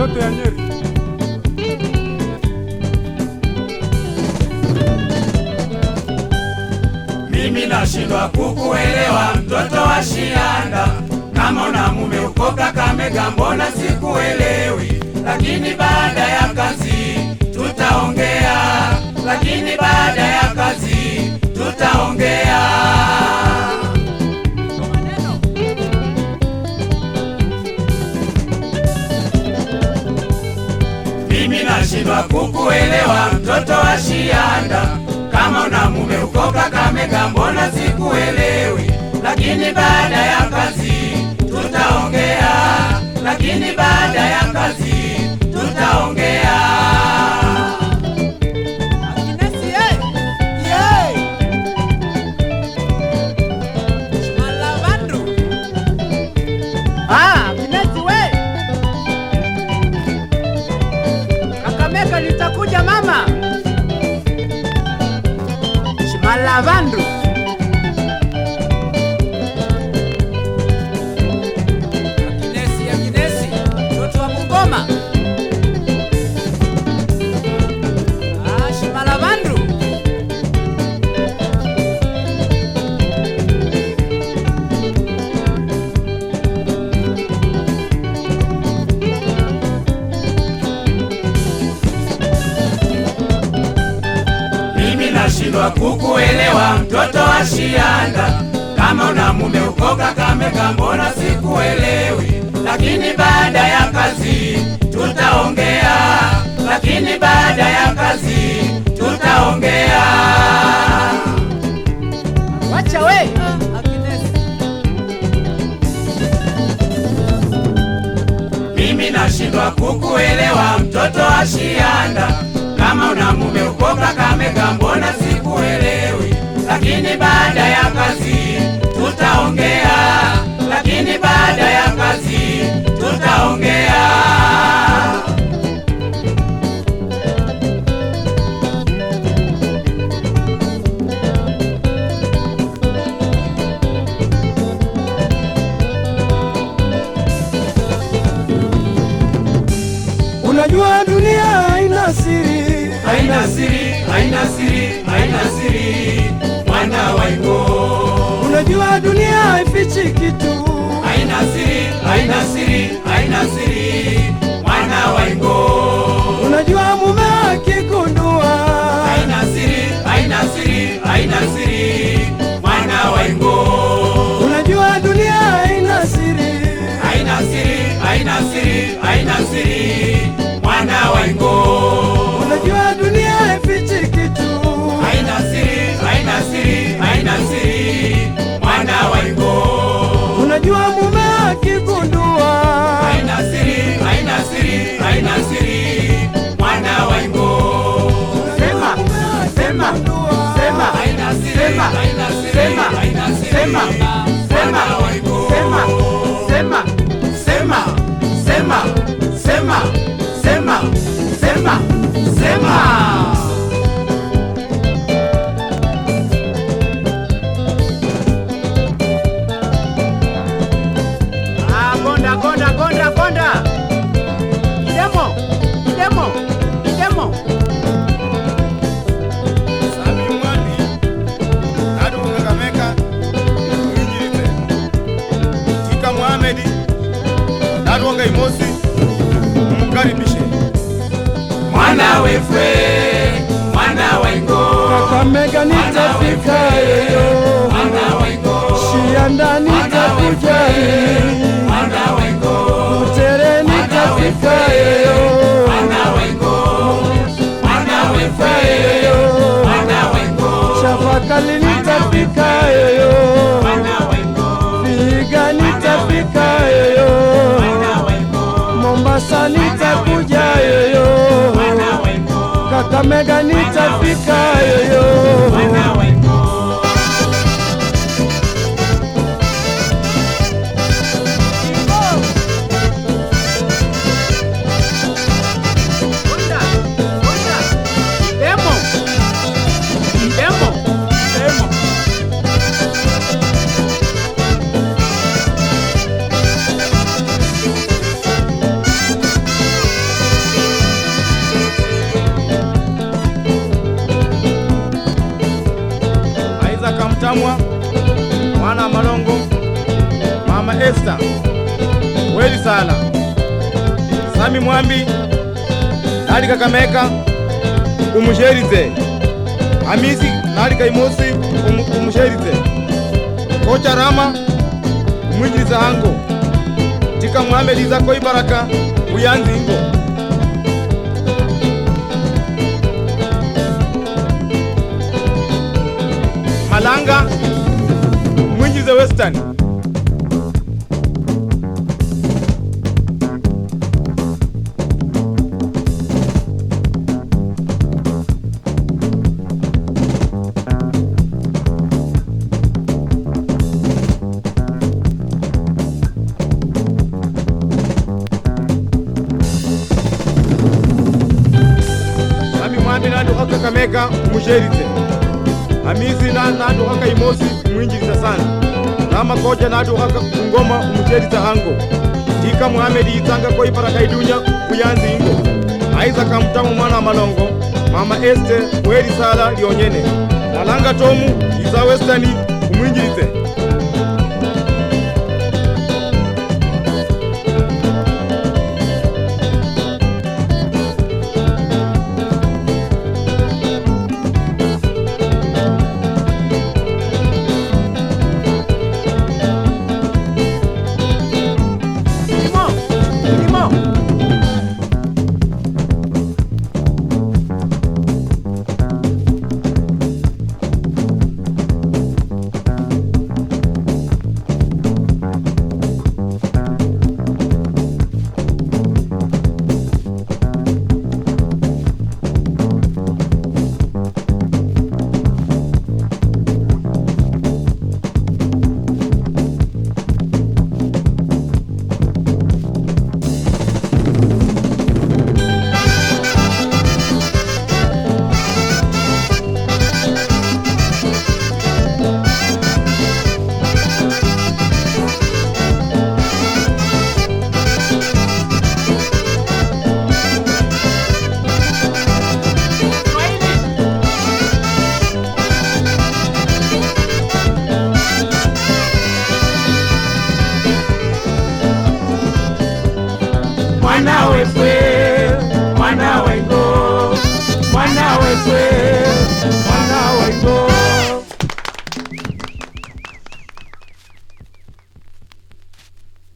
watoto ya Nyeri. Mimi nashindwa kukuelewa mtoto wa Shianda, kama una mume uko Kakamega, mbona sikuelewi? Lakini baada ya kazi tutaongea, lakini baada ya kazi baada ya kazi tutaongea, lakini baada ya kazi tutaongea. Ah! Kakamega nitakuja mama. Shimalavandu. Nashindwa kukuelewa mtoto wa Shianda, kama una mume uko Kakamega, mbona sikuelewi? Lakini baada ya kazi tutaongea, lakini baada ya kazi tutaongea. Wacha we. Mimi nashindwa kukuelewa mtoto wa Shianda, kama una mume uko Kakamega, mbona sikuelewi? Lakini baada ya kazi tutaongea, siri, haina siri, haina siri, mwana wa mwana wa Ingo. Unajua mume akigundua, Haina siri, haina siri, haina siri, mwana wa Ingo. Sema, sema, sema, haina siri, sema, haina siri, haina siri, sema, Mheshimiwa Ngai Mosi, mkaribishe mwana we fwe mwana wa Ingo. Kakamega, nitafika yeyo Shianda, nitakuja Butere, nitafika yeyo Shafakali, nitafika yeyo Kakamega nitafika Sami Mwambi nali Kakameka umusherize Hamisi nali Kaimosi umu- umusherize kocha Rama umwinjiliza hango. Tika liza zako ibaraka uyanzi ingo. Malanga mwinjize Western nanduka Kakameka amizi na nanduka Imosi umwinjiliza sana. Kocha natwaka kungoma umusheriza hango. Tika Muhamedi itanga ko iparaka idunya kuyanzi ingo. Aiza mtamu mwana wa Malongo. Mama Este Weli Sala lyonyene nalanga Tomu iza Westani umwinjilize mwana wekwe mwana now mwana wekwe